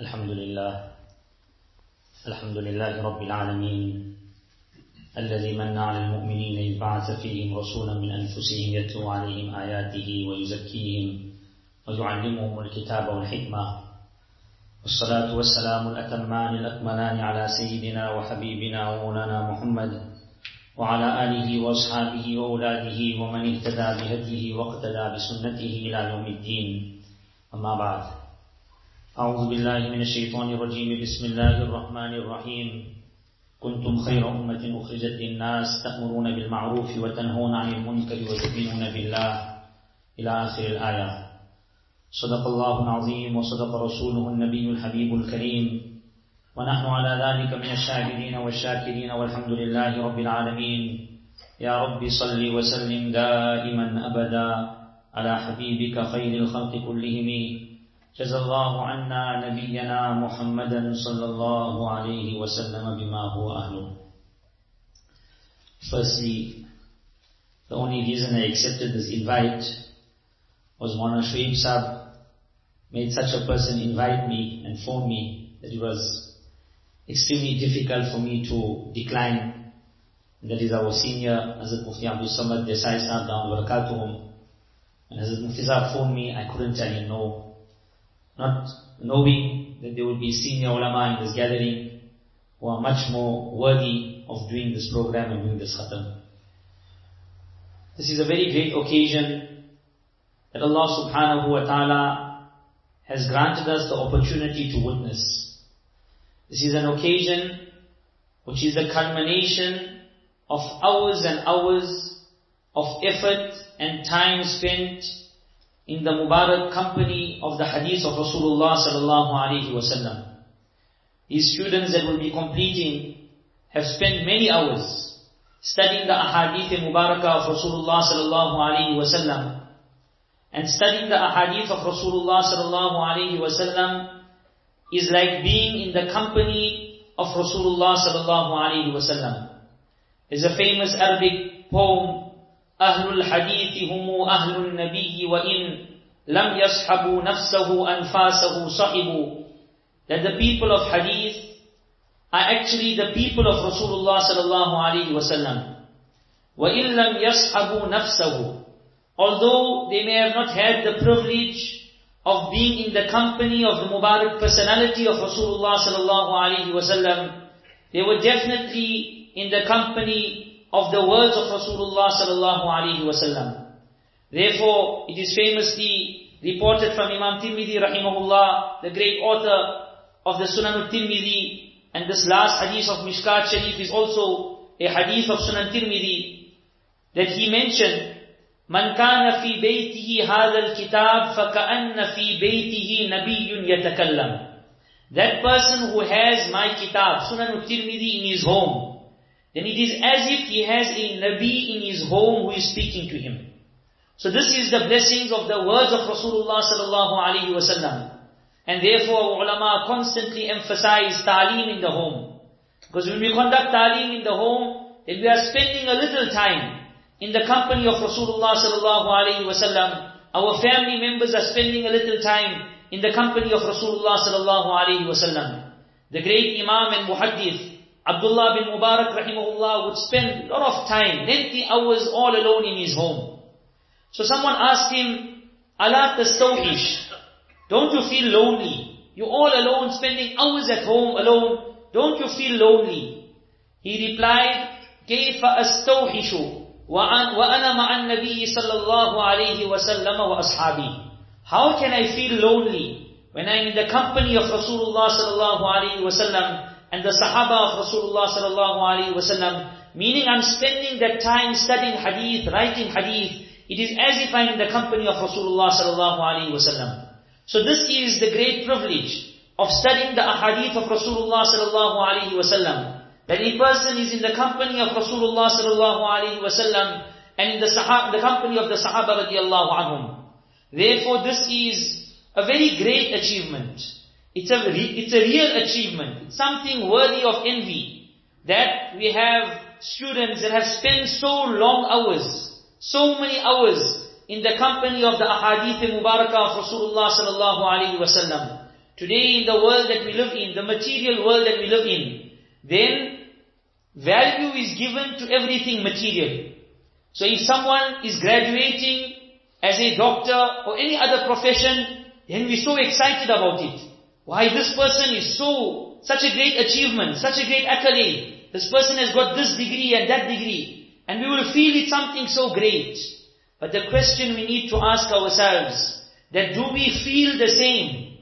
الحمد لله. الحمد لله رب العالمين. الذي من على المؤمنين إذ بعث فيهم رسولا من أنفسهم يتلو عليهم آياته ويزكيهم ويعلمهم الكتاب والحكمة. والصلاة والسلام الأتمان الأكملان على سيدنا وحبيبنا ومولانا محمد وعلى آله وأصحابه وأولاده ومن اهتدى بهديه واقتدى بسنته إلى يوم الدين. أما بعد. أعوذ بالله من الشيطان الرجيم. بسم الله الرحمن الرحيم. كنتم خير أمة أخرجت للناس تأمرون بالمعروف وتنهون عن المنكر وتؤمنون بالله. إلى آخر الآية. صدق الله العظيم وصدق رسوله النبي الحبيب الكريم. ونحن على ذلك من الشاهدين والشاكرين والحمد لله رب العالمين. يا رب صل وسلم دائما أبدا على حبيبك خير الخلق كلهم. جزا الله عنا نبينا محمدا صلى الله عليه وسلم بما هو أهله Firstly, the only reason I accepted this invite was Mona Shoaib Sahib made such a person invite me and phone me that it was extremely difficult for me to decline. And that is our senior Hazrat Mufti Abdul Samad Desai Sahib down Barakatuhum. And Hazrat Mufti Sahib phoned me, I couldn't tell him no. Not knowing that there will be senior ulama in this gathering who are much more worthy of doing this program and doing this khatam. This is a very great occasion that Allah subhanahu wa ta'ala has granted us the opportunity to witness. This is an occasion which is the culmination of hours and hours of effort and time spent in the Mubarak company of the hadith of Rasulullah sallallahu alaihi wasallam. These students that will be completing have spent many hours studying the ahadith Mubarakah of Rasulullah sallallahu alaihi wasallam. And studying the ahadith of Rasulullah sallallahu alaihi wasallam is like being in the company of Rasulullah sallallahu alaihi wasallam. There's a famous Arabic poem أهل الحديث هم أهل النبي وإن لم يصحبوا نفسه أنفاسه صحبوا that the people of hadith are actually the people of Rasulullah sallallahu alaihi wasallam. وَإِن لَمْ يَصْحَبُوا نَفْسَهُ Although they may have not had the privilege of being in the company of the Mubarak personality of Rasulullah sallallahu alaihi wasallam, they were definitely in the company of the words of Rasulullah sallallahu alaihi wasallam. Therefore, it is famously reported from Imam Tirmidhi rahimahullah, the great author of the Sunan al-Tirmidhi, and this last hadith of Mishkat Sharif is also a hadith of Sunan Tirmidhi, that he mentioned, من كان في بيته هذا الكتاب فكأن في بيته نبي يتكلم. That person who has my kitab, Sunan al-Tirmidhi in his home, then it is as if he has a Nabi in his home who is speaking to him. So this is the blessings of the words of Rasulullah sallallahu alaihi wasallam. And therefore ulama constantly emphasize ta'aleem in the home. Because when we conduct ta'aleem in the home, then we are spending a little time in the company of Rasulullah sallallahu alaihi wasallam. Our family members are spending a little time in the company of Rasulullah sallallahu alaihi wasallam. The great Imam and Muhaddith, Abdullah bin Mubarak rahimahullah would spend a lot of time, lengthy hours all alone in his home. So someone asked him, Ala tastawhish, don't you feel lonely? You're all alone, spending hours at home alone. Don't you feel lonely? He replied, كيف أستوحش وأنا مع النبي صلى الله عليه وسلم وأصحابي How can I feel lonely when I'm in the company of Rasulullah sallallahu alaihi wasallam and the Sahaba of Rasulullah sallallahu alaihi wasallam? Meaning I'm spending that time studying hadith, writing hadith. It is as if I'm in the company of Rasulullah sallallahu alaihi wasallam. So this is the great privilege of studying the ahadith of Rasulullah sallallahu alaihi wasallam. That a person is in the company of Rasulullah sallallahu alaihi wasallam and in the, sahab, the company of the Sahaba radiallahu anhum. Therefore this is a very great achievement. It's a, it's a real achievement. It's something worthy of envy. That we have students that have spent so long hours, so many hours in the company of the ahadith mubarakah of Rasulullah sallallahu alaihi wasallam. today in the world that we live in, the material world that we live in, then value is given to everything material. So if someone is graduating as a doctor or any other profession, then we're so excited about it. Why this person is so, such a great achievement, such a great accolade. This person has got this degree and that degree. And we will feel it something so great. But the question we need to ask ourselves, that do we feel the same?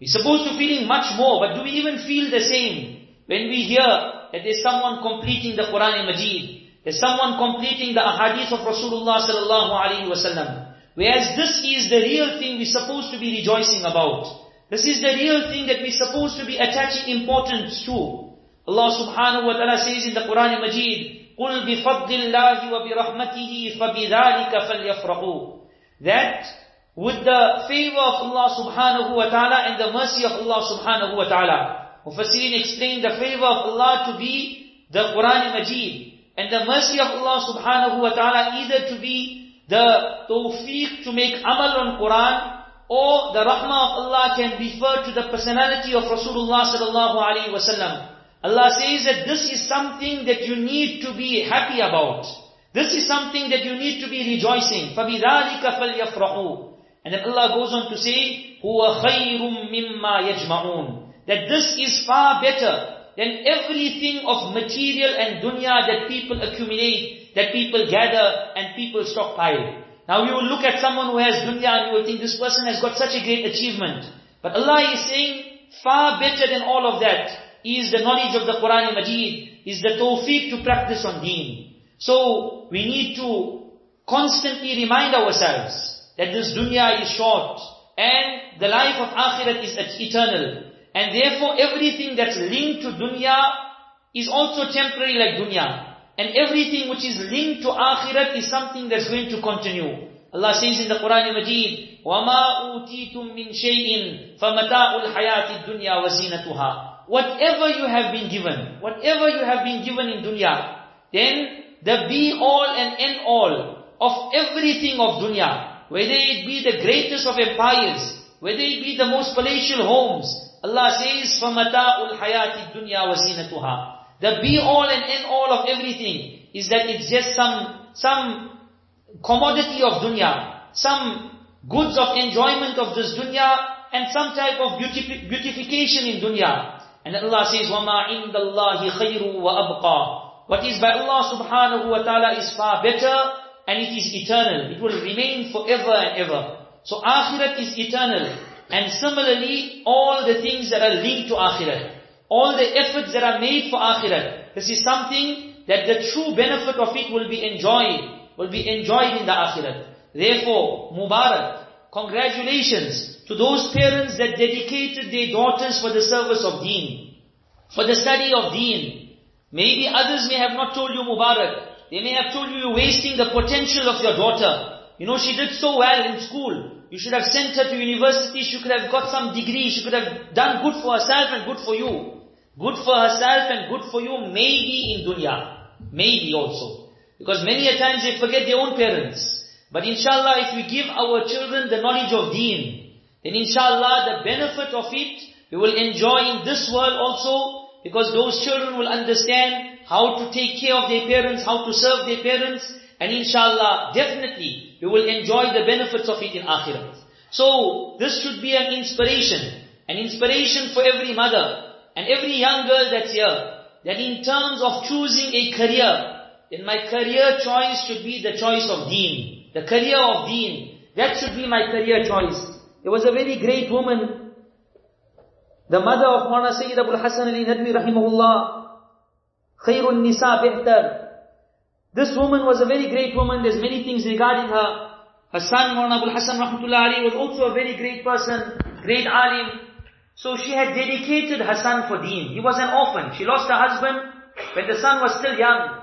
We're supposed to feeling much more, but do we even feel the same when we hear that there's someone completing the Quran Majid, there's someone completing the ahadith of Rasulullah sallallahu alaihi wasallam. Whereas this is the real thing we're supposed to be rejoicing about. This is the real thing that we're supposed to be attaching importance to. Allah subhanahu wa ta'ala says in the Quran Majid, قُلْ بِفَضْلِ اللَّهِ وَبِرَحْمَتِهِ فَبِذَلِكَ فَلْيَفْرَحُوا That with the favor of Allah subhanahu wa ta'ala and the mercy of Allah subhanahu wa ta'ala. Mufassirin explained the favor of Allah to be the Quran Majid and the mercy of Allah subhanahu wa ta'ala either to be the tawfiq to make amal on Quran or the rahmah of Allah can refer to the personality of Rasulullah sallallahu alaihi wasallam. Allah says that this is something that you need to be happy about. This is something that you need to be rejoicing. فَبِذَلِكَ فَلْيَفْرَحُوا And then Allah goes on to say, هُوَ خَيْرٌ مِمَّا يَجْمَعُونَ That this is far better than everything of material and dunya that people accumulate, that people gather and people stockpile. Now you will look at someone who has dunya and you will think this person has got such a great achievement. But Allah is saying, far better than all of that is the knowledge of the Quran and Majid, is the tawfiq to practice on deen. So we need to constantly remind ourselves that this dunya is short and the life of akhirat is eternal. And therefore everything that's linked to dunya is also temporary like dunya. And everything which is linked to akhirat is something that's going to continue. Allah says in the Quran Majid, وَمَا أُوتِيتُم مِّن شَيْءٍ فَمَتَاءُ الْحَيَاةِ الدُّنْيَا وَزِينَتُهَا Whatever you have been given, whatever you have been given in dunya, then the be all and end all of everything of dunya, whether it be the greatest of empires, whether it be the most palatial homes, Allah says, فَمَتَاءُ الْحَيَاةِ الدُّنْيَا وَزِينَتُهَا the be all and end all of everything is that it's just some, some commodity of dunya, some goods of enjoyment of this dunya, and some type of beautification in dunya. And Allah says, وَمَا عِنْدَ اللَّهِ خَيْرٌ وَأَبْقَى What is by Allah subhanahu wa ta'ala is far better, and it is eternal. It will remain forever and ever. So akhirat is eternal. And similarly, all the things that are linked to akhirat all the efforts that are made for akhirat. This is something that the true benefit of it will be enjoyed, will be enjoyed in the akhirat. Therefore, Mubarak, congratulations to those parents that dedicated their daughters for the service of deen, for the study of deen. Maybe others may have not told you Mubarak. They may have told you you're wasting the potential of your daughter. You know, she did so well in school. You should have sent her to university. She could have got some degree. She could have done good for herself and good for you. Good for herself and good for you maybe in dunya. Maybe also. Because many a times they forget their own parents. But inshallah, if we give our children the knowledge of deen, then inshallah the benefit of it we will enjoy in this world also because those children will understand how to take care of their parents, how to serve their parents, and inshallah, definitely, we will enjoy the benefits of it in akhirat. So, this should be an inspiration. An inspiration for every mother, and every young girl that's here, that in terms of choosing a career, then my career choice should be the choice of deen. The career of deen. That should be my career choice. There was a very great woman, the mother of Mawlana Sayyid Abul Hasan Ali Nadwi rahimahullah, Khairun Nisa Behtar. This woman was a very great woman, there's many things regarding her. Her son Mawlana Abul Hassan rahmatullah Ali was also a very great person, great alim. So she had dedicated her son for deen. He was an orphan. She lost her husband when the son was still young.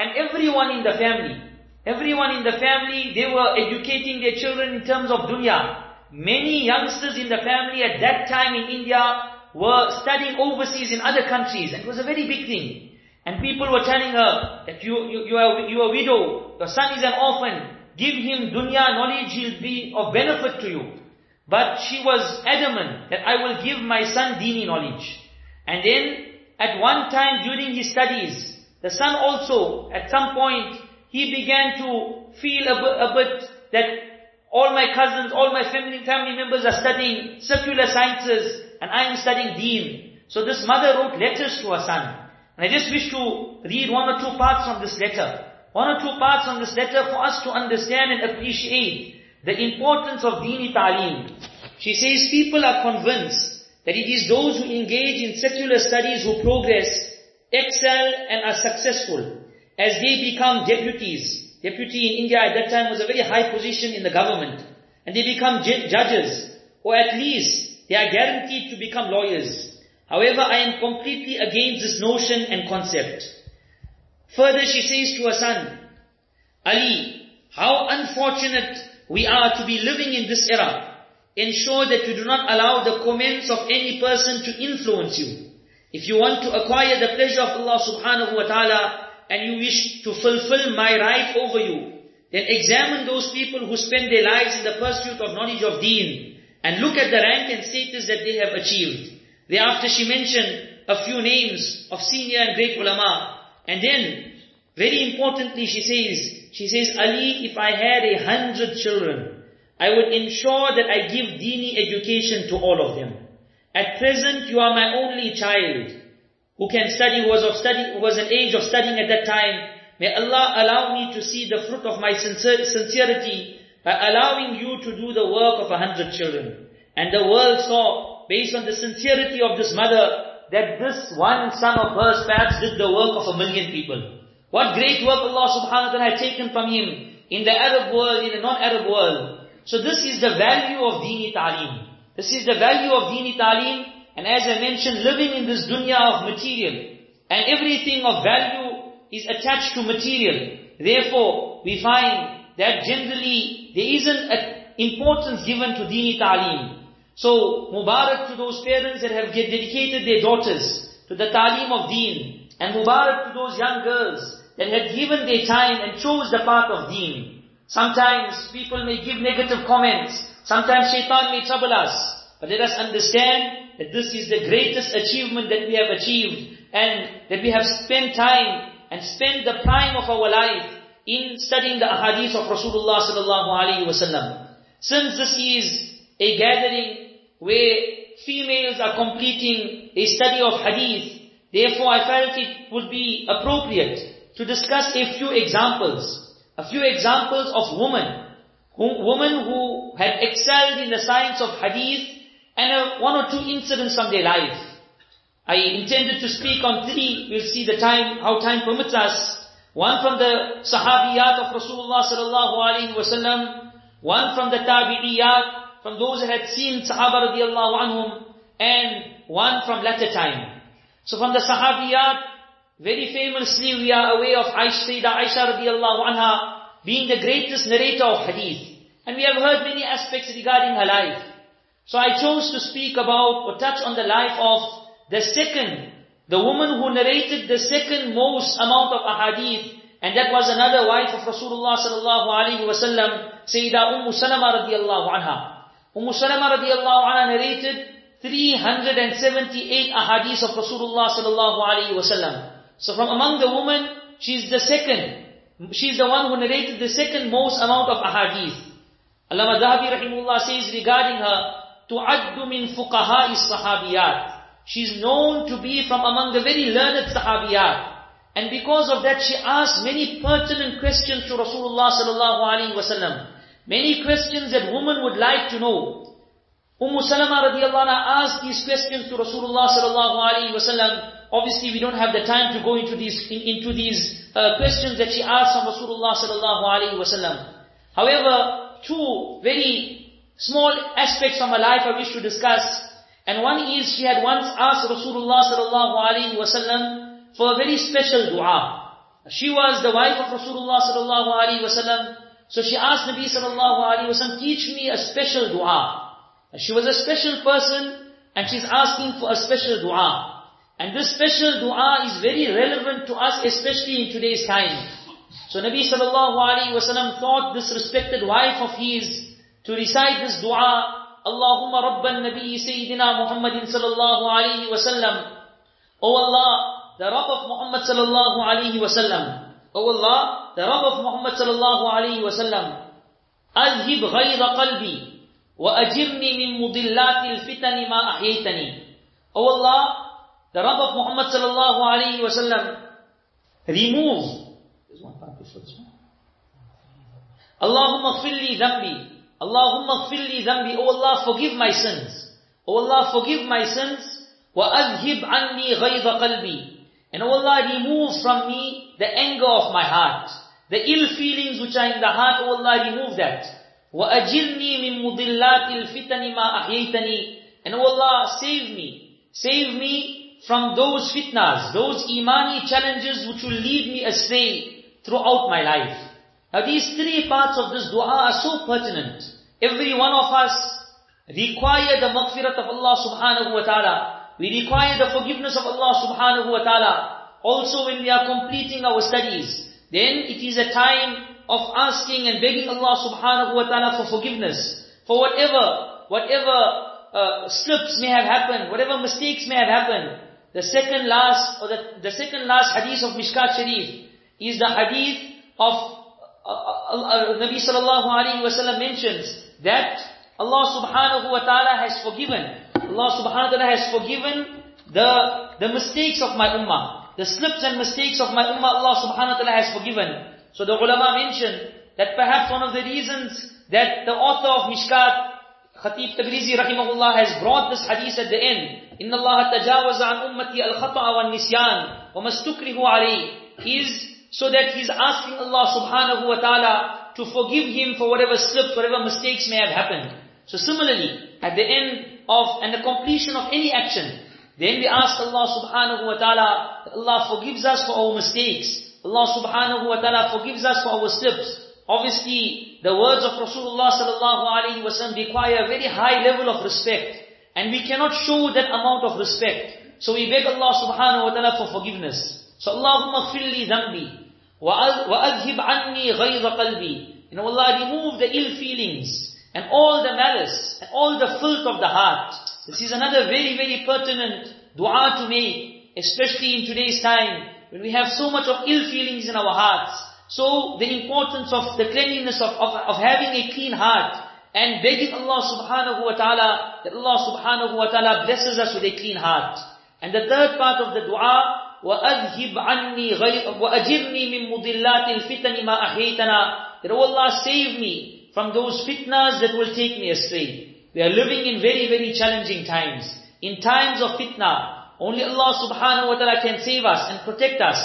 And everyone in the family, everyone in the family, they were educating their children in terms of dunya. Many youngsters in the family at that time in India were studying overseas in other countries. And it was a very big thing. And people were telling her that you, you, you, are, you are a widow, your son is an orphan, give him dunya knowledge, he'll be of benefit to you. But she was adamant that I will give my son dini knowledge. And then, at one time during his studies, the son also, at some point, he began to feel a bit, a bit that all my cousins, all my family, family members are studying secular sciences, and I am studying deen. So this mother wrote letters to her son. And I just wish to read one or two parts from this letter. One or two parts from this letter for us to understand and appreciate the importance of Dini Ta'aleem. She says people are convinced that it is those who engage in secular studies who progress, excel and are successful as they become deputies. Deputy in India at that time was a very high position in the government. And they become judges, or at least they are guaranteed to become lawyers. However, I am completely against this notion and concept. Further, she says to her son, Ali, how unfortunate we are to be living in this era. Ensure that you do not allow the comments of any person to influence you. If you want to acquire the pleasure of Allah subhanahu wa ta'ala and you wish to fulfill my right over you, then examine those people who spend their lives in the pursuit of knowledge of deen and look at the rank and status that they have achieved. Thereafter she mentioned a few names of senior and great ulama. And then, very importantly she says, she says, Ali, if I had a hundred children, I would ensure that I give dini education to all of them. At present, you are my only child who can study, who was of study, who was an age of studying at that time. May Allah allow me to see the fruit of my sincerity by allowing you to do the work of a hundred children. And the world saw, based on the sincerity of this mother, that this one son of hers perhaps did the work of a million people. What great work Allah subhanahu wa ta'ala had taken from him in the Arab world, in the non-Arab world. So this is the value of Dini Ta'aleem. This is the value of Dini Ta'aleem. And as I mentioned, living in this dunya of material. And everything of value is attached to material. Therefore, we find that generally there isn't importance given to Dini Ta'aleem. So, Mubarak to those parents that have dedicated their daughters to the Ta'aleem of Deen. And Mubarak to those young girls that had given their time and chose the path of Deen. Sometimes people may give negative comments. Sometimes shaitan may trouble us. But let us understand that this is the greatest achievement that we have achieved and that we have spent time and spent the prime of our life in studying the ahadith of Rasulullah sallallahu alaihi wasallam. Since this is a gathering where females are completing a study of hadith, therefore I felt it would be appropriate to discuss a few examples a few examples of women, women who had excelled in the science of hadith and a, one or two incidents from their life. I intended to speak on three, we'll see the time, how time permits us. One from the sahabiyat of Rasulullah sallallahu alaihi wasallam, one from the tabi'iyat, from those who had seen sahaba radiallahu anhum, and one from latter time. So from the sahabiyat, very famously we are aware of Aisha, Aisha radiallahu anha being the greatest narrator of hadith. And we have heard many aspects regarding her life. So I chose to speak about or touch on the life of the second, the woman who narrated the second most amount of ahadith, and that was another wife of Rasulullah sallallahu alaihi wasallam, Sayyidah Umm Salama radiallahu anha. Umm Salama radiallahu anha narrated 378 ahadith of Rasulullah sallallahu alaihi wasallam. So from among the women, she's the second. She's the one who narrated the second most amount of ahadith. Allama Dhahabi rahimullah says regarding her, تُعَدُّ مِن فُقَهَاءِ الصَّحَابِيَاتِ She's known to be from among the very learned sahabiyat. And because of that, she asked many pertinent questions to Rasulullah sallallahu alaihi wasallam. Many questions that women would like to know. Umm Salama radiallahu anha asked these questions to Rasulullah sallallahu alaihi wasallam. Obviously, we don't have the time to go into these in, into these uh, questions that she asked from Rasulullah sallallahu alaihi wasallam. However, two very small aspects from her life I wish to discuss. And one is she had once asked Rasulullah sallallahu alaihi wasallam for a very special dua. She was the wife of Rasulullah sallallahu alaihi wasallam. So she asked Nabi sallallahu alaihi wasallam, teach me a special dua. She was a special person and she's asking for a special dua. And this special dua is very relevant to us, especially in today's time. So Nabi sallallahu alaihi wasallam thought this respected wife of his to recite this dua Allahumma Rabban Nabi Sayyidina Muhammadin sallallahu alayhi wa sallam. O Allah, the Rabb of Muhammad sallallahu alayhi wa sallam. O Allah, the Rabb of Muhammad sallallahu alayhi wa sallam. أذهب غيظ قلبي وأجرني من مضلات الفتن ما أحييتني. O Allah, the Rabb of Muhammad sallallahu alayhi wa sallam, remove. There's one part before this one. Allahumma khfirli dhambi. Allahumma khfirli dhambi. Oh Allah, forgive my sins. Oh Allah, forgive my sins. وَأَذْهِبْ عَنِّي غَيْظَ قَلْبِي And oh Allah, remove from me the anger of my heart. The ill feelings which are in the heart, oh Allah, remove that. وَأَجِرْنِي مِن مُضِلَّاتِ الْفِتَنِ مَا أَحْيَيْتَنِي And oh Allah, save me. Save me from those fitnas, those imani challenges which will lead me astray throughout my life. Now these three parts of this dua are so pertinent. Every one of us require the maghfirat of Allah subhanahu wa ta'ala. We require the forgiveness of Allah subhanahu wa ta'ala. Also when we are completing our studies, then it is a time of asking and begging Allah subhanahu wa ta'ala for forgiveness. For whatever, whatever uh, slips may have happened, whatever mistakes may have happened. The second last, or the, the second last hadith of Mishkat Sharif is the hadith of uh, uh, uh Nabi sallallahu alayhi wa sallam mentions that Allah subhanahu wa ta'ala has forgiven. Allah subhanahu wa ta'ala has forgiven the, the mistakes of my ummah. The slips and mistakes of my ummah Allah subhanahu wa ta'ala has forgiven. So the ulama mentioned that perhaps one of the reasons that the author of Mishkat, Khatib Tabrizi rahimahullah has brought this hadith at the end. إِنَّ اللَّهَ تَجَاوَزَ عَنْ أُمَّتِي الْخَطَأَ وَالنِّسْيَانِ وَمَسْتُكْرِهُ عَلَيْهِ He's so that he's asking Allah subhanahu wa ta'ala to forgive him for whatever slips, whatever mistakes may have happened. So similarly, at the end of and the completion of any action, then we ask Allah subhanahu wa ta'ala, Allah forgives us for our mistakes. Allah subhanahu wa ta'ala forgives us for our slips. Obviously, the words of Rasulullah sallallahu alaihi wasallam require a very high level of respect. And we cannot show that amount of respect. So we beg Allah subhanahu wa ta'ala for forgiveness. So Allahumma filli dhambi wa adhib anni ghayza qalbi. You know Allah remove the ill feelings and all the malice and all the filth of the heart. This is another very, very pertinent dua to make, especially in today's time when we have so much of ill feelings in our hearts. So the importance of the cleanliness of, of, of having a clean heart and begging Allah subhanahu wa ta'ala that Allah subhanahu wa ta'ala blesses us with a clean heart. And the third part of the dua, وَأَذْهِبْ عَنِّي غَيْرَ وَأَجِرْنِي مِن مُضِلَّاتِ الْفِتَنِ مَا أَحْيَيْتَنَا That, oh Allah, save me from those fitnas that will take me astray. We are living in very, very challenging times. In times of fitna, only Allah subhanahu wa ta'ala can save us and protect us.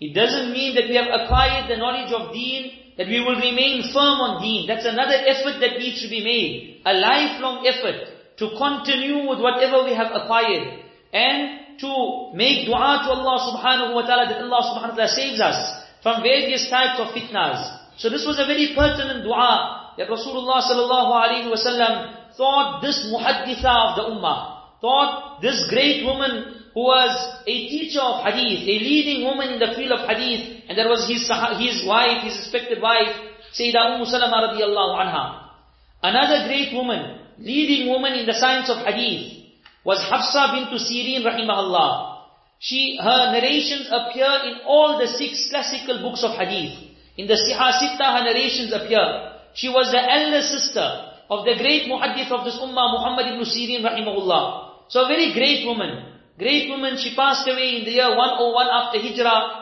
It doesn't mean that we have acquired the knowledge of deen, that we will remain firm on deen. That's another effort that needs to be made. A lifelong effort to continue with whatever we have acquired. And to make dua to Allah subhanahu wa ta'ala that Allah subhanahu wa ta'ala saves us from various types of fitnas. So this was a very pertinent dua that Rasulullah sallallahu alaihi wasallam thought this muhadditha of the ummah, thought this great woman who was a teacher of hadith, a leading woman in the field of hadith, and that was his, his wife, his respected wife, Sayyidah Umm Salama radiallahu anha. Another great woman, leading woman in the science of hadith, was Hafsa bint Sirin rahimahullah. She, her narrations appear in all the six classical books of hadith. In the Siha Sitta, her narrations appear. She was the elder sister of the great muhaddith of this ummah, Muhammad ibn Sirin rahimahullah. So a very great woman. Great woman, she passed away in the year 101 after Hijrah,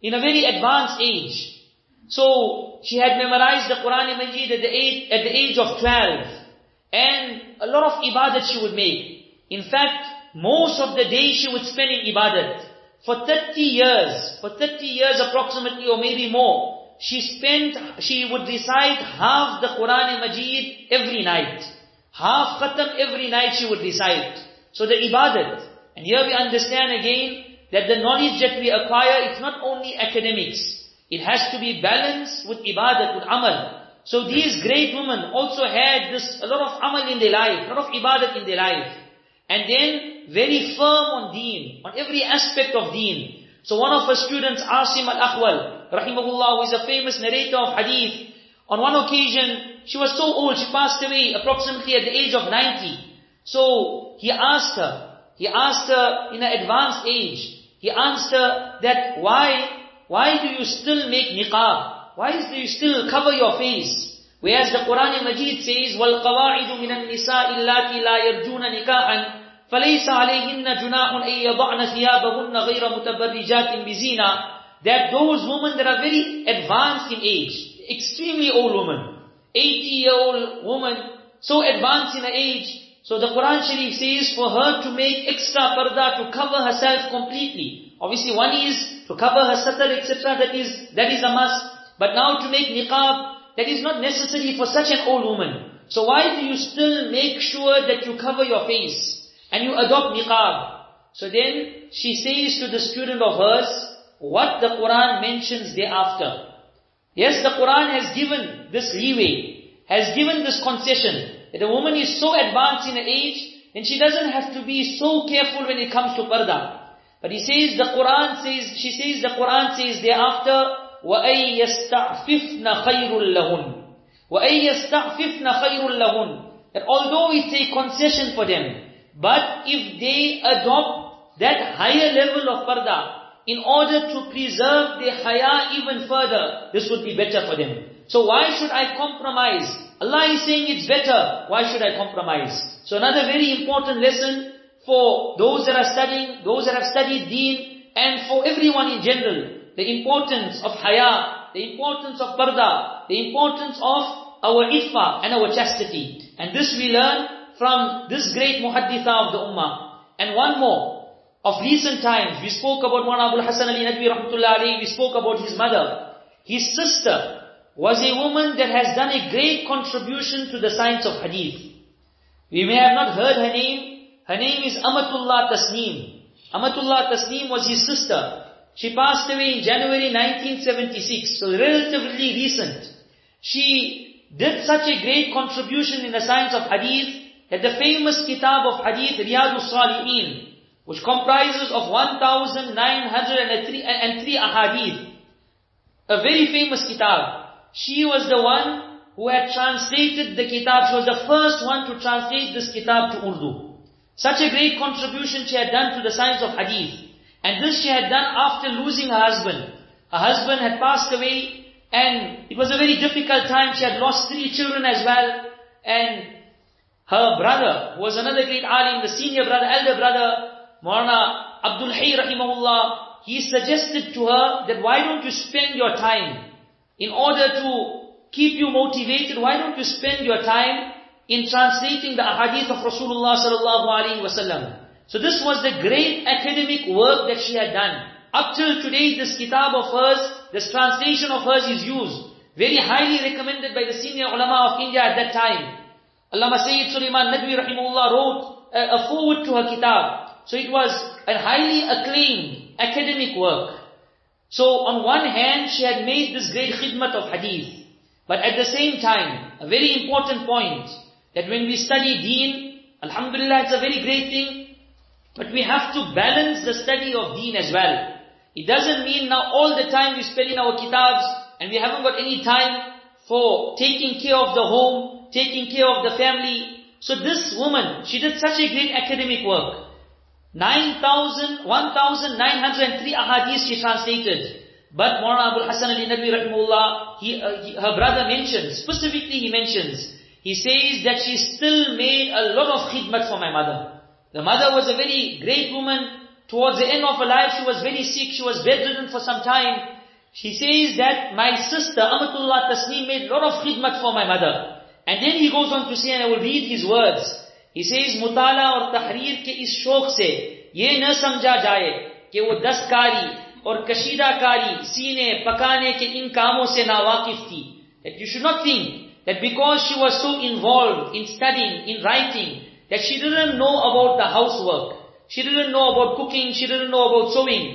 in a very advanced age. So, she had memorized the Quran Majid at the age, at the age of 12. And a lot of ibadat she would make. In fact, most of the day she would spend in ibadat. For 30 years, for 30 years approximately or maybe more, she spent, she would recite half the Quran and Majid every night. Half Khatam every night she would recite. So the ibadat. And here we understand again that the knowledge that we acquire, it's not only academics. It has to be balanced with ibadat, with amal. So these great women also had this, a lot of amal in their life, a lot of ibadat in their life. And then very firm on deen, on every aspect of deen. So one of her students, Asim al-Ahwal, rahimahullah, who is a famous narrator of hadith, on one occasion, she was so old, she passed away approximately at the age of 90. So he asked her, he asked her in an advanced age, he asked her that why, why do you still make niqab? Why do you still cover your face? Whereas the Quran Majid says, وَالْقَوَاعِدُ مِنَ النِّسَاءِ اللَّاتِي لَا يَرْجُونَ نِكَاحًا فَلَيْسَ عَلَيْهِنَّ جُنَاحٌ أَن يَضَعْنَ ثِيَابَهُنَّ غَيْرَ مُتَبَرِّجَاتٍ بِزِينَةٍ That those women that are very advanced in age, extremely old women, 80-year-old woman, so advanced in age, so the Quran Sharif says for her to make extra parda to cover herself completely. Obviously one is to cover her satar etc. that is, that is a must. But now to make niqab, that is not necessary for such an old woman. So why do you still make sure that you cover your face and you adopt niqab? So then she says to the student of hers, what the Quran mentions thereafter. Yes, the Quran has given this leeway, has given this concession, that a woman is so advanced in age, and she doesn't have to be so careful when it comes to parda. But he says, the Quran says, she says, the Quran says thereafter, وَأَن يَسْتَعْفِفْنَ خَيْرٌ لَهُنْ وَأَن يَسْتَعْفِفْنَ خَيْرٌ لَهُنْ That although it's a concession for them, but if they adopt that higher level of parda, in order to preserve their haya even further, this would be better for them. So why should I compromise? Allah is saying it's better. Why should I compromise? So another very important lesson for those that are studying, those that have studied deen, and for everyone in general the importance of haya, the importance of parda, the importance of our iffa and our chastity. And this we learn from this great muhadditha of the ummah. And one more. Of recent times, we spoke about one Abu Hassan Ali Nadwi we spoke about his mother. His sister was a woman that has done a great contribution to the science of hadith. We may have not heard her name. Her name is Amatullah Tasneem. Amatullah Tasneem was his sister. She passed away in January 1976, so relatively recent. She did such a great contribution in the science of hadith that the famous kitab of hadith, Riyadus Salihin, which comprises of 1,903 ahadith, a very famous kitab. She was the one who had translated the kitab. She was the first one to translate this kitab to Urdu. Such a great contribution she had done to the science of hadith. And this she had done after losing her husband. Her husband had passed away and it was a very difficult time. She had lost three children as well. And her brother was another great alim, the senior brother, elder brother, Maulana Abdul Hayy rahimahullah. He suggested to her that why don't you spend your time in order to keep you motivated, why don't you spend your time in translating the ahadith of Rasulullah sallallahu alaihi wasallam? So this was the great academic work that she had done. Up till today, this kitab of hers, this translation of hers is used. Very highly recommended by the senior ulama of India at that time. Allama Sayyid Sulaiman Nadwi rahimahullah wrote a, a forward to her kitab. So it was a highly acclaimed academic work. So on one hand, she had made this great khidmat of hadith. But at the same time, a very important point, that when we study deen, alhamdulillah, it's a very great thing, but we have to balance the study of deen as well. It doesn't mean now all the time we spend in our kitabs and we haven't got any time for taking care of the home, taking care of the family. So this woman, she did such a great academic work. 9,000, 1,903 ahadith she translated. But Maulana Abu Hassan Ali Nadwi rahimullah, he, uh, he, her brother mentions, specifically he mentions, he says that she still made a lot of khidmat for my mother. The mother was a very great woman. Towards the end of her life, she was very sick. She was bedridden for some time. She says that my sister, Amatullah Tasneem, made a lot of khidmat for my mother. And then he goes on to say, and I will read his words. اسے اس مطالعہ اور تحریر کے اس شوق سے یہ نہ سمجھا جائے کہ وہ دستکاری اور کشیدہ کاری سینے پکانے کے ان کاموں سے ناواقف تھی that you should not think that because she was so involved in studying, in writing, that she didn't know about the housework. She didn't know about cooking, she didn't know about sewing.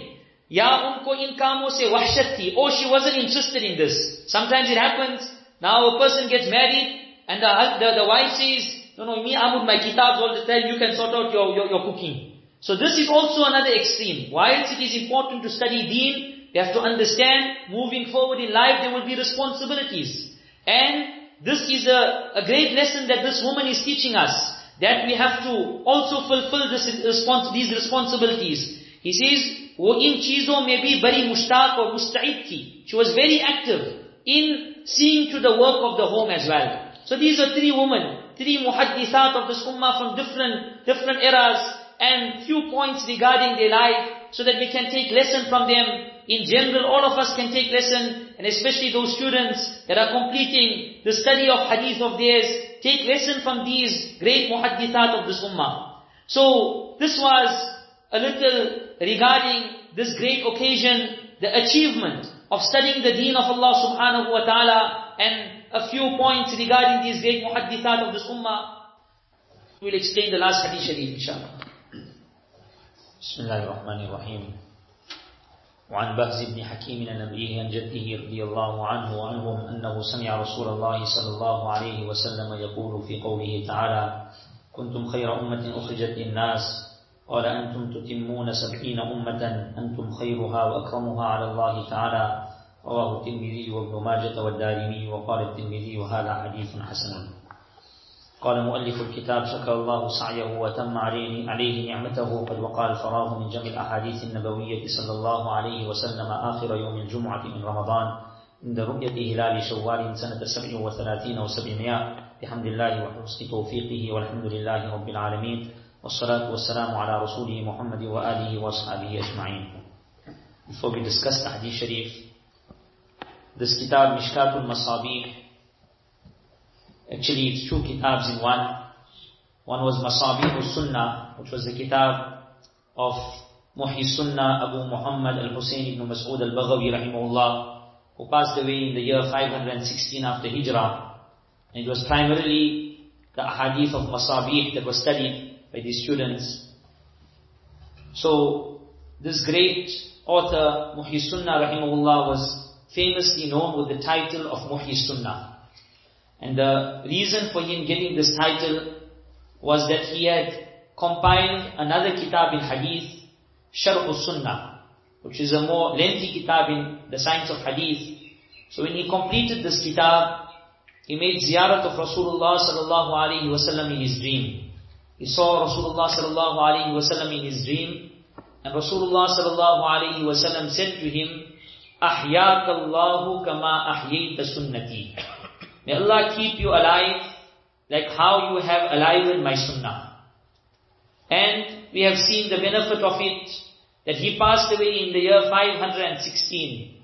یا ان کو ان کاموں سے وحشت تھی or she wasn't interested in this sometimes it happens now a person gets married and the, the, the wife says No, no, me, I'm with my kitabs all the time. You can sort out your, your, your cooking. So this is also another extreme. Whilst it is important to study deen, we have to understand moving forward in life there will be responsibilities. And this is a, a great lesson that this woman is teaching us. That we have to also fulfill this respons these responsibilities. He says, وہ ان چیزوں میں مشتاق اور She was very active in seeing to the work of the home as well. So these are three women, three muhaddithat of this ummah from different, different eras and few points regarding their life so that we can take lesson from them. In general, all of us can take lesson and especially those students that are completing the study of hadith of theirs, take lesson from these great muhaddithat of this ummah. So this was a little regarding this great occasion, the achievement of studying the deen of Allah subhanahu wa ta'ala and a few points regarding these great muhaddithat of this ummah. We'll explain the last hadith sharif. بسم الله الرحمن الرحيم وعن بهز بن حكيم عن أبيه عن جده رضي الله عنه وعنهم أنه سمع رسول الله صلى الله عليه وسلم يقول في قوله تعالى كنتم خير أمة أخرجت للناس قال أنتم تتمون سبعين أمة أنتم خيرها وأكرمها على الله تعالى رواه الترمذي وابن ماجة والدارمي وقال الترمذي هذا حديث حسن. قال مؤلف الكتاب شكر الله سعيه وتم عليه نعمته. قد وقال الفراغ من جمع الأحاديث النبوية صلى الله عليه وسلم آخر يوم الجمعة من رمضان عند رؤية هلال شوال سنة سبع وثلاثين وسبعمائة. بحمد الله وحسن توفيقه والحمد لله رب العالمين. والصلاة والسلام على رسوله محمد وآله وأصحابه أجمعين. Before we discuss the Hadith Sharif, this kitab Mishkatul Masabih Actually, it's two kitabs in one. One was Masabih sunnah which was the kitab of Muhyi Sunnah Abu Muhammad al-Husayn ibn Mas'ud al-Baghawi rahimahullah, who passed away in the year 516 after Hijrah. And it was primarily the ahadith of Masabih that was studied by these students. So, this great author, Muhyi Sunnah rahimahullah, was famously known with the title of Muhyi Sunnah. And the reason for him getting this title was that he had compiled another kitab in hadith, Sharh sunnah which is a more lengthy kitab in the science of hadith. So when he completed this kitab, he made ziyarat of Rasulullah sallallahu alaihi wasallam in his dream. He saw Rasulullah sallallahu alaihi wasallam in his dream, and Rasulullah sallallahu alaihi wasallam said to him, Ahyakallahu kama ahyayta sunnati. May Allah keep you alive like how you have alive in my sunnah. And we have seen the benefit of it that he passed away in the year 516.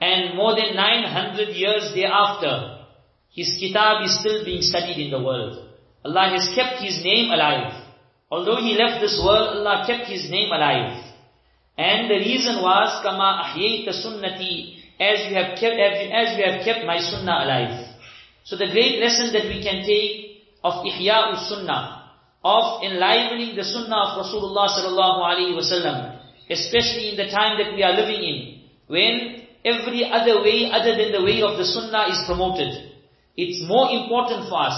And more than 900 years thereafter, his kitab is still being studied in the world. Allah has kept his name alive. Although he left this world, Allah kept his name alive. And the reason was, kama ahyayta sunnati, as you have kept, as you have kept my sunnah alive. So the great lesson that we can take of ihya'u sunnah, of enlivening the sunnah of Rasulullah sallallahu alaihi wasallam, especially in the time that we are living in, when every other way other than the way of the sunnah is promoted. It's more important for us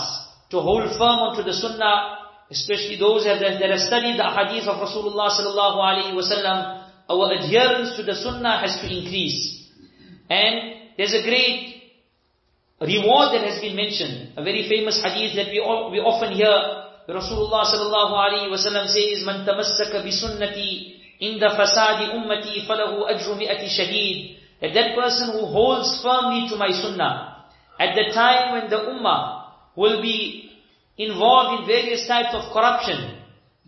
to hold firm onto the sunnah, especially those that, that have studied the hadith of Rasulullah sallallahu alaihi wasallam. Our adherence to the sunnah has to increase. And there's a great reward that has been mentioned. A very famous hadith that we, we often hear. Rasulullah sallallahu alayhi wa sallam says, Man tamassaka bi sunnati inda fasadi ummati falahu ajru mi'ati shaheed. That that person who holds firmly to my sunnah, at the time when the ummah will be involved in various types of corruption,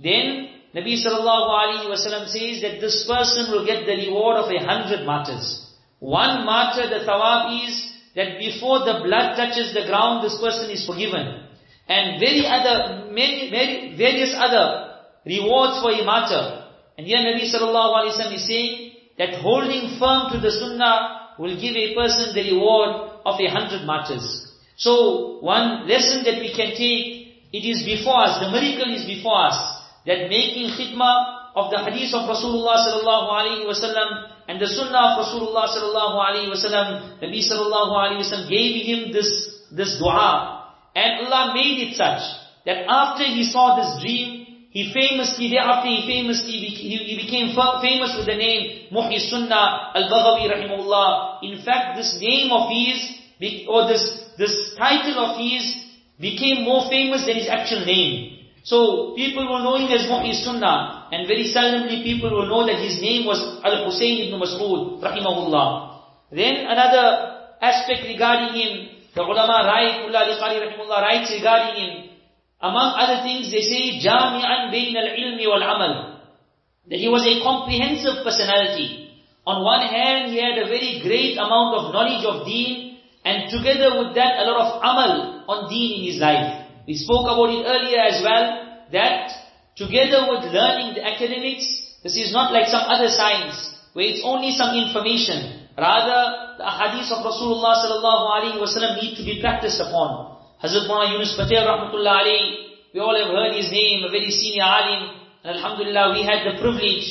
then Nabi sallallahu alayhi wasallam says that this person will get the reward of a hundred martyrs. One martyr, the thawab is that before the blood touches the ground, this person is forgiven. And very other, many, various other rewards for a martyr. And here Nabi sallallahu alayhi wa sallam is saying that holding firm to the sunnah will give a person the reward of a hundred martyrs. So, one lesson that we can take, it is before us, the miracle is before us, that making khidmah of the hadith of Rasulullah sallallahu alayhi wa sallam and the sunnah of Rasulullah sallallahu alayhi wasallam, Nabi sallallahu alayhi wasallam gave him this, this dua. And Allah made it such that after he saw this dream, he famously, thereafter he famously, he became famous with the name Muhyi Sunnah al-Baghawi rahimahullah. In fact, this name of his, or this this title of his became more famous than his actual name. So people will know him as Muhyi Sunnah, and very seldomly people will know that his name was Al-Husayn ibn Mas'ud, rahimahullah. Then another aspect regarding him, the ulama write, Mullah rahimahullah writes regarding him, among other things they say, Jami'an bain al-ilmi wal-amal. That he was a comprehensive personality. On one hand, he had a very great amount of knowledge of deen, and together with that, a lot of amal on deen in his life. We spoke about it earlier as well, that together with learning the academics, this is not like some other science, where it's only some information. Rather, the hadith of Rasulullah sallallahu alaihi wasallam need to be practiced upon. Hazrat Mawlana Yunus Patel rahmatullah alayhi, we all have heard his name, a very senior alim, and alhamdulillah we had the privilege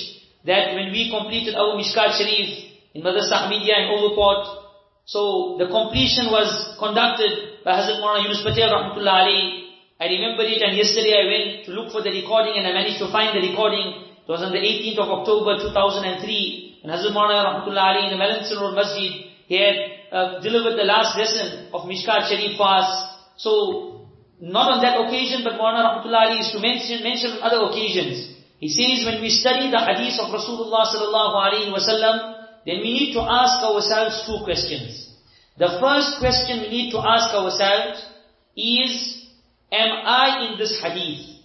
that when we completed our Mishkat Sharif in Madrasa Ahmadiyya in Overport, so the completion was conducted by Hazrat Mawlana Yunus Patel rahmatullah alayhi, I remember it and yesterday I went to look for the recording and I managed to find the recording. It was on the 18th of October 2003 and Hazrat Maulana Rahmatullah Ali in the Melanson Road Masjid, he had uh, delivered the last lesson of Mishkat Sharif for. So, not on that occasion, but Maulana Rahmatullah Ali is to mention, mention on other occasions. He says when we study the hadith of Rasulullah sallallahu alaihi wasallam, then we need to ask ourselves two questions. The first question we need to ask ourselves is, am I in this hadith?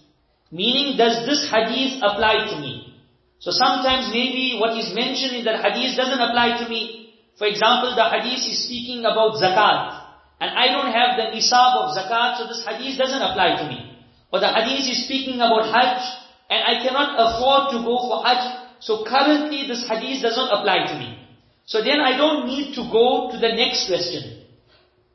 Meaning, does this hadith apply to me? So sometimes maybe what is mentioned in that hadith doesn't apply to me. For example, the hadith is speaking about zakat. And I don't have the nisab of zakat, so this hadith doesn't apply to me. Or the hadith is speaking about hajj, and I cannot afford to go for hajj, so currently this hadith doesn't apply to me. So then I don't need to go to the next question.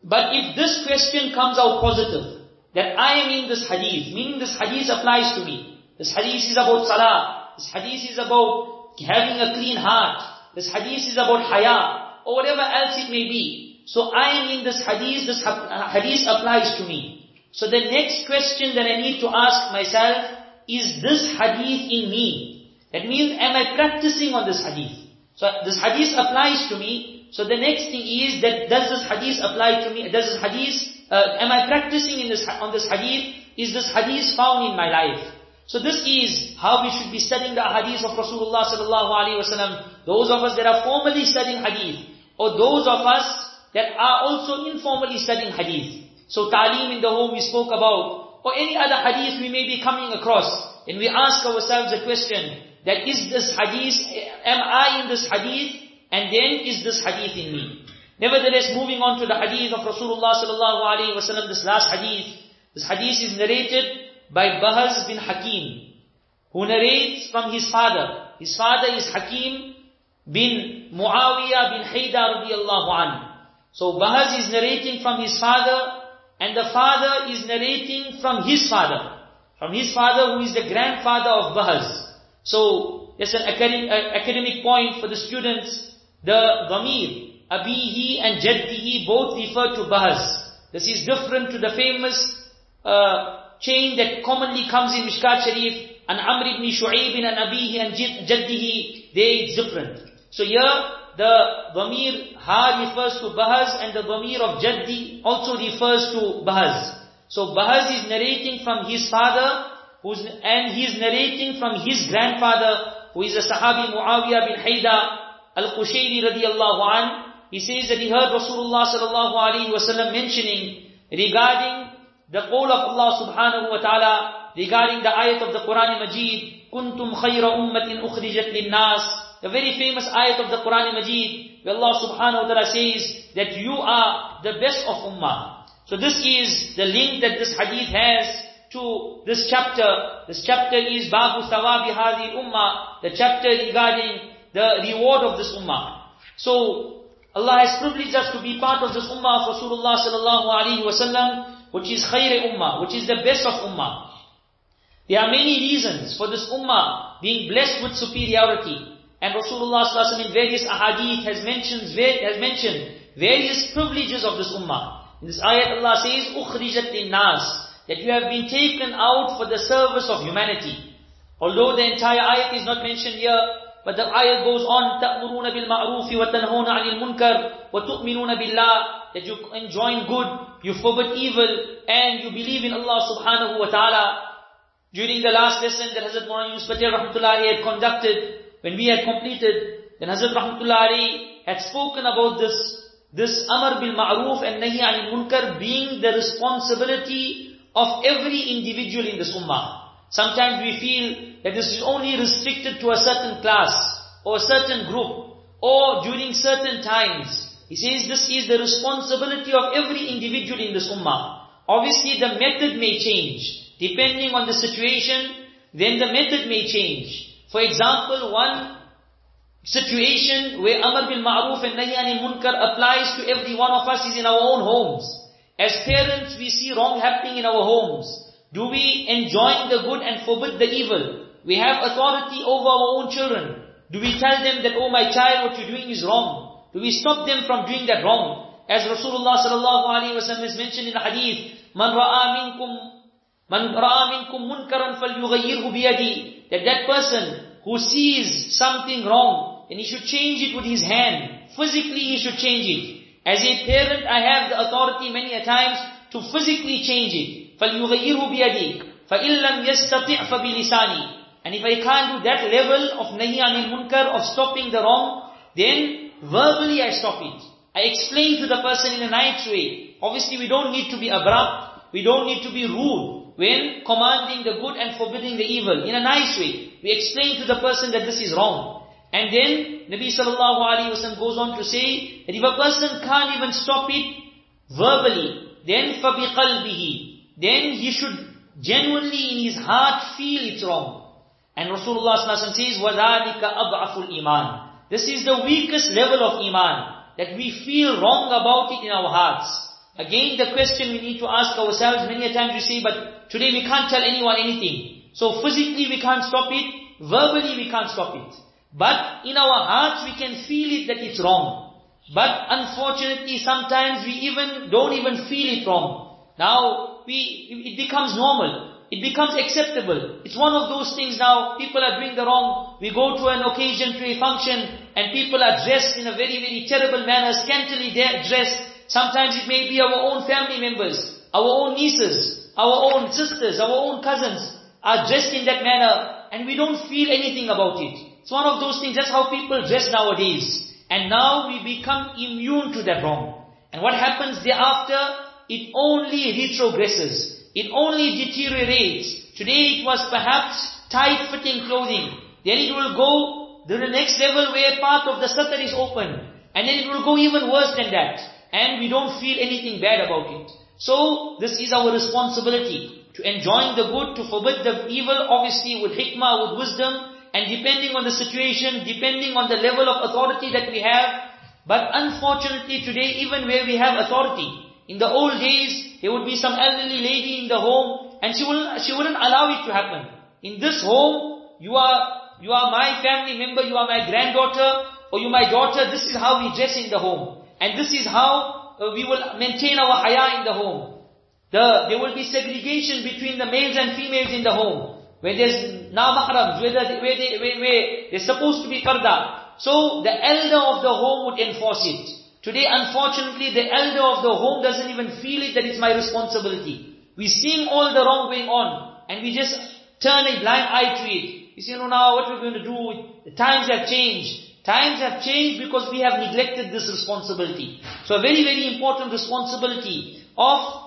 But if this question comes out positive, that I am in this hadith, meaning this hadith applies to me. This hadith is about salah. This hadith is about having a clean heart. This hadith is about haya, or whatever else it may be. So I am in this hadith, this uh, hadith applies to me. So the next question that I need to ask myself, is this hadith in me? That means, am I practicing on this hadith? So this hadith applies to me. So the next thing is that does this hadith apply to me? Does this hadith uh, am I practicing in this, on this hadith? Is this hadith found in my life? So this is how we should be studying the hadith of Rasulullah sallallahu alaihi wasallam. Those of us that are formally studying hadith, or those of us that are also informally studying hadith. So ta'lim in the home we spoke about, or any other hadith we may be coming across, and we ask ourselves a question, that is this hadith, am I in this hadith, and then is this hadith in me? Nevertheless, moving on to the hadith of Rasulullah sallallahu alaihi wasallam, this last hadith, this hadith is narrated by Bahaz bin Hakim, who narrates from his father. His father is Hakim bin Muawiyah bin Haydar radiallahu anhu. So Bahaz is narrating from his father, and the father is narrating from his father. From his father who is the grandfather of Bahaz. So, there's an academic uh, point for the students. The Dhamir, abihi and jaddihi both refer to bahaz. This is different to the famous uh, chain that commonly comes in Mishkat Sharif, and Amr ibn Shu'aib and abihi and jaddihi, they different. So here, the dhamir ha refers to bahaz and the dhamir of jaddi also refers to bahaz. So bahaz is narrating from his father, who's, and he is narrating from his grandfather, who is a Sahabi Muawiyah bin Haida al-Qushayri radiallahu anhu, he says that he heard Rasulullah sallallahu alaihi wasallam mentioning regarding the call of Allah subhanahu wa ta'ala, regarding the ayat of the Quran Majid, kuntum khayra ummatin ukhrijat linnas, the very famous ayat of the Quran Majid, where Allah subhanahu wa ta'ala says that you are the best of ummah. So this is the link that this hadith has to this chapter. This chapter is Babu Sawabi Hadhi Ummah, the chapter regarding the reward of this ummah. So Allah has privileged us to be part of this ummah of Rasulullah sallallahu alaihi wasallam, which is khayr ummah, which is the best of ummah. There are many reasons for this ummah being blessed with superiority. And Rasulullah sallallahu in various ahadith has mentioned, has mentioned various privileges of this ummah. In this ayat Allah says, أُخْرِجَتْ nas That you have been taken out for the service of humanity. Although the entire ayat is not mentioned here, But the ayah goes on, تَأْمُرُونَ بِالْمَعْرُوفِ وَتَنْهُونَ عَنِ الْمُنْكَرِ وَتُؤْمِنُونَ بِاللَّهِ That you enjoin good, you forbid evil, and you believe in Allah subhanahu wa ta'ala. During the last lesson that Hazrat Maulana Yunus Patel Rahmatullahi had conducted, when we had completed, then Hazrat Rahmatullahi had spoken about this, this Amr bil Ma'ruf and Nahi anil Munkar being the responsibility of every individual in this Ummah. Sometimes we feel that this is only restricted to a certain class, or a certain group, or during certain times. He says this is the responsibility of every individual in this Ummah. Obviously the method may change. Depending on the situation, then the method may change. For example, one situation where Amr bil Ma'ruf and Nahi anil Munkar applies to every one of us is in our own homes. As parents, we see wrong happening in our homes. Do we enjoin the good and forbid the evil? We have authority over our own children. Do we tell them that, oh my child, what you're doing is wrong? Do we stop them from doing that wrong? As Rasulullah sallallahu alaihi wasallam has mentioned in the hadith, "Man ra'a minkum Man ra'a minkum munkaran falyughayyirhu biyadi. That that person who sees something wrong, and he should change it with his hand. Physically he should change it. As a parent, I have the authority many a times to physically change it. فَلْيُغَيِّرْهُ بِيَدِي فَإِن لَمْ يَسْتَطِعْ فَبِلِسَانِي And if I can't do that level of nahi anil munkar, of stopping the wrong, then verbally I stop it. I explain to the person in a nice way. Obviously we don't need to be abrupt. We don't need to be rude when commanding the good and forbidding the evil in a nice way. We explain to the person that this is wrong. And then Nabi sallallahu alaihi wasallam goes on to say that if a person can't even stop it verbally, then فَبِقَلْبِهِ Then he should genuinely in his heart feel it's wrong. And Rasulullah says, وَذَلِكَ أَضْعَفُ الْإِيمَانِ This is the weakest level of iman, that we feel wrong about it in our hearts. Again, the question we need to ask ourselves, many a times we say, but today we can't tell anyone anything. So physically we can't stop it, verbally we can't stop it. But in our hearts we can feel it that it's wrong. But unfortunately sometimes we even don't even feel it wrong. Now, we, it becomes normal. It becomes acceptable. It's one of those things now, people are doing the wrong. We go to an occasion, to a function, and people are dressed in a very, very terrible manner, scantily dressed, Sometimes it may be our own family members, our own nieces, our own sisters, our own cousins are dressed in that manner and we don't feel anything about it. It's one of those things, that's how people dress nowadays. And now we become immune to that wrong. And what happens thereafter? It only retrogresses. It only deteriorates. Today it was perhaps tight-fitting clothing. Then it will go to the next level where part of the satar is open. And then it will go even worse than that and we don't feel anything bad about it. So, this is our responsibility, to enjoin the good, to forbid the evil, obviously with hikmah, with wisdom, and depending on the situation, depending on the level of authority that we have. But unfortunately today, even where we have authority, in the old days, there would be some elderly lady in the home, and she wouldn't, she wouldn't allow it to happen. In this home, you are, you are my family member, you are my granddaughter, or you my daughter, this is how we dress in the home. And this is how uh, we will maintain our haya in the home. The, there will be segregation between the males and females in the home. Where there's na mahrams, where, where, they, where, where there's supposed to be parda. So the elder of the home would enforce it. Today, unfortunately, the elder of the home doesn't even feel it that it's my responsibility. We're seeing all the wrong going on, and we just turn a blind eye to it. You say, no, now what we're going to do? The times have changed. Times have changed because we have neglected this responsibility. So a very, very important responsibility of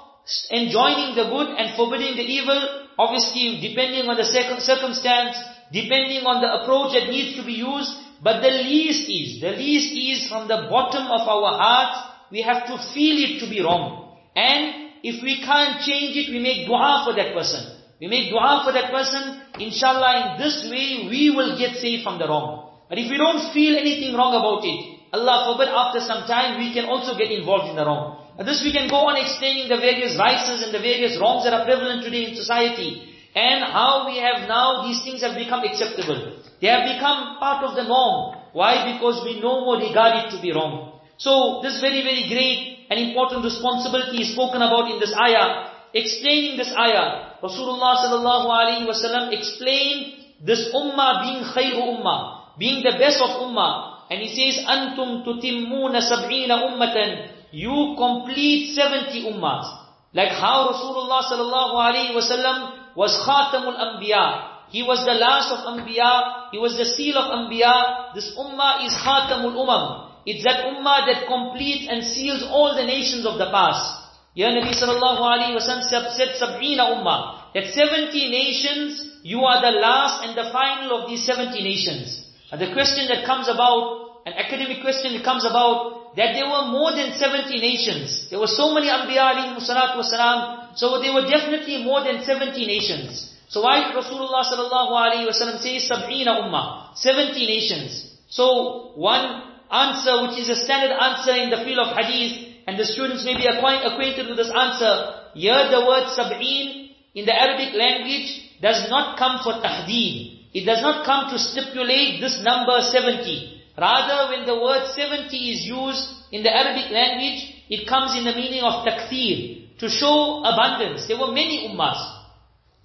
enjoining the good and forbidding the evil, obviously depending on the circumstance, depending on the approach that needs to be used, but the least is, the least is from the bottom of our heart, we have to feel it to be wrong. And if we can't change it, we make dua for that person. We make dua for that person, inshallah in this way we will get saved from the wrong. But if we don't feel anything wrong about it, Allah forbid after some time we can also get involved in the wrong. And this we can go on explaining the various vices and the various wrongs that are prevalent today in society. And how we have now, these things have become acceptable. They have become part of the norm. Why? Because we no more regard it to be wrong. So, this very, very great and important responsibility is spoken about in this ayah. Explaining this ayah, Rasulullah sallallahu alaihi wasallam explained this ummah being khayru ummah being the best of ummah. And he says, Antum tutimmuna sab'ina ummatan. You complete 70 ummahs. Like how Rasulullah sallallahu alayhi wasallam was khatamul anbiya. He was the last of anbiya. He was the seal of anbiya. This ummah is khatamul umam. It's that ummah that completes and seals all the nations of the past. Ya Nabi sallallahu alayhi wa sallam said sab'ina ummah. That 70 nations, you are the last and the final of these 70 nations. And the question that comes about, an academic question that comes about, that there were more than 70 nations. There were so many Anbiya alayhi salatu wasalam, so there were definitely more than 70 nations. So why Rasulullah sallallahu alayhi wa sallam say sab'ina ummah, 70 nations? So one answer which is a standard answer in the field of hadith, and the students may be acquainted with this answer. Here the word sab'een in the Arabic language does not come for tahdid. It does not come to stipulate this number 70. Rather, when the word 70 is used in the Arabic language, it comes in the meaning of takthir, to show abundance. There were many ummas.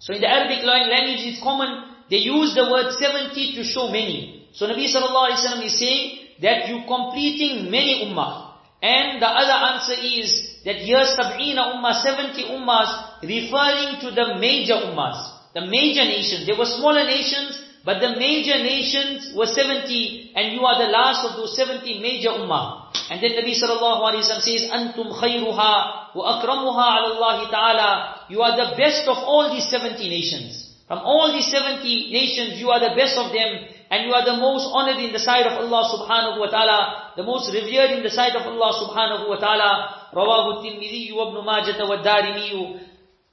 So in the Arabic language, it's common, they use the word 70 to show many. So Nabi sallallahu alaihi wasallam is saying that you completing many ummah. And the other answer is that here sab'ina ummah, 70 ummahs, referring to the major ummahs the major nations. There were smaller nations, but the major nations were 70, and you are the last of those 70 major ummah. And then Nabi sallallahu alayhi wa says, Antum khayruha wa akramuha ala Allah ta'ala. You are the best of all these 70 nations. From all these 70 nations, you are the best of them, and you are the most honored in the sight of Allah subhanahu wa ta'ala, the most revered in the sight of Allah subhanahu wa ta'ala. رواه الترمذي وابن ماجة والدارمي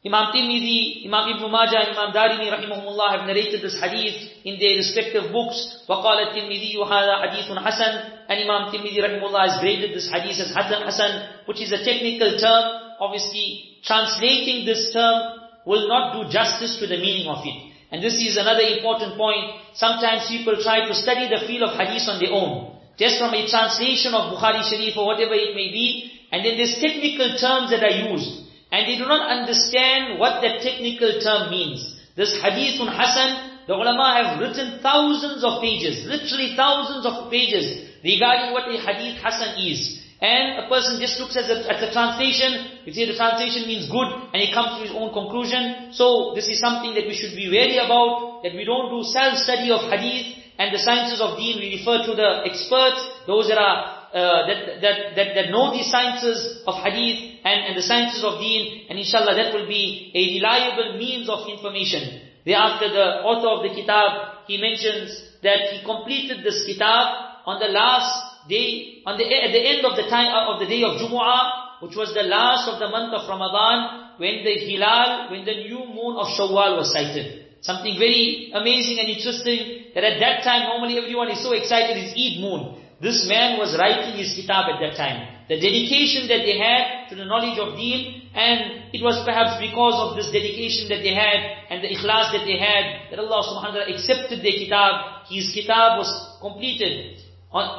Imam Tirmidhi, Imam Ibn Majah, Imam Darimi rahimahumullah have narrated this hadith in their respective books. وقال الترمذي هذا حديث حسن and Imam Tirmidhi rahimahullah has graded this hadith as Hasan Hasan, which is a technical term. Obviously, translating this term will not do justice to the meaning of it. And this is another important point. Sometimes people try to study the field of hadith on their own. Just from a translation of Bukhari Sharif or whatever it may be. And then there's technical terms that are used and they do not understand what that technical term means. This hadithun hasan, the ulama have written thousands of pages, literally thousands of pages regarding what a hadith hasan is. And a person just looks at the, at the translation, you say the translation means good, and he comes to his own conclusion. So this is something that we should be wary about, that we don't do self-study of hadith, and the sciences of deen, we refer to the experts, those that are uh, that, that, that, that know the sciences of hadith and, and the sciences of deen, and inshallah that will be a reliable means of information. Thereafter the author of the kitab, he mentions that he completed this kitab on the last day, on the, at the end of the time, uh, of the day of Jumu'ah, which was the last of the month of Ramadan, when the hilal, when the new moon of Shawwal was sighted. Something very amazing and interesting, that at that time normally everyone is so excited, is Eid moon. This man was writing his kitab at that time. The dedication that they had to the knowledge of deen, and it was perhaps because of this dedication that they had, and the ikhlas that they had, that Allah subhanahu wa ta'ala accepted their kitab. His kitab was completed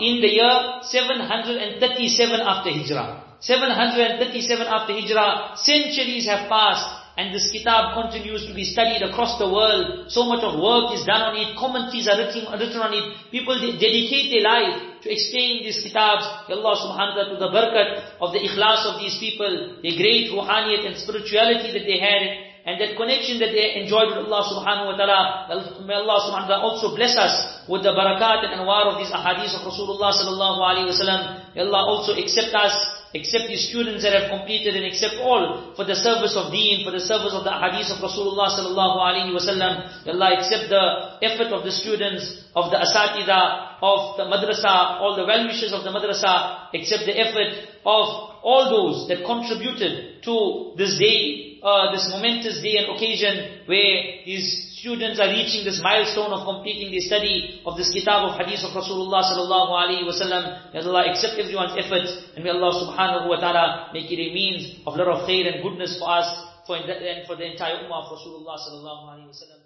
in the year 737 after Hijrah. 737 after Hijrah, centuries have passed, and this kitab continues to be studied across the world. So much of work is done on it, commentaries are written, written on it. People dedicate their life to explain these kitabs. Allah subhanahu wa ta'ala to the barakat of the ikhlas of these people, the great ruhaniyat and spirituality that they had, and that connection that they enjoyed with Allah subhanahu wa ta'ala. May Allah subhanahu wa ta'ala also bless us with the barakat and anwar of these ahadith of Rasulullah sallallahu alayhi wa sallam. May Allah also accept us Accept the students that have completed and accept all for the service of deen, for the service of the hadith of Rasulullah sallallahu alaihi wasallam. Allah accept the effort of the students, of the asatida, of the madrasa, all the well-wishers of the madrasa, accept the effort of all those that contributed to this day, uh, this momentous day and occasion where these students are reaching this milestone of completing the study of this kitab of hadith of Rasulullah sallallahu alaihi wasallam. May Allah accept everyone's efforts and may Allah subhanahu wa ta'ala make it a means of lot of khair and goodness for us for and for the entire ummah of Rasulullah sallallahu alaihi wasallam.